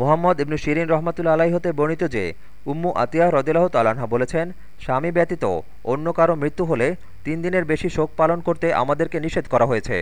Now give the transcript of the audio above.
মোহাম্মদ ইবনু শিরিন রহমতুল্লা আলাই হতে বর্ণিত যে, উম্মু আতিয়া রদিল্লাহ তালাহা বলেছেন, স্বামী ব্যতীত অন্য কারও মৃত্যু হলে তিন দিনের বেশি শোক পালন করতে আমাদেরকে নিষেধ করা হয়েছে।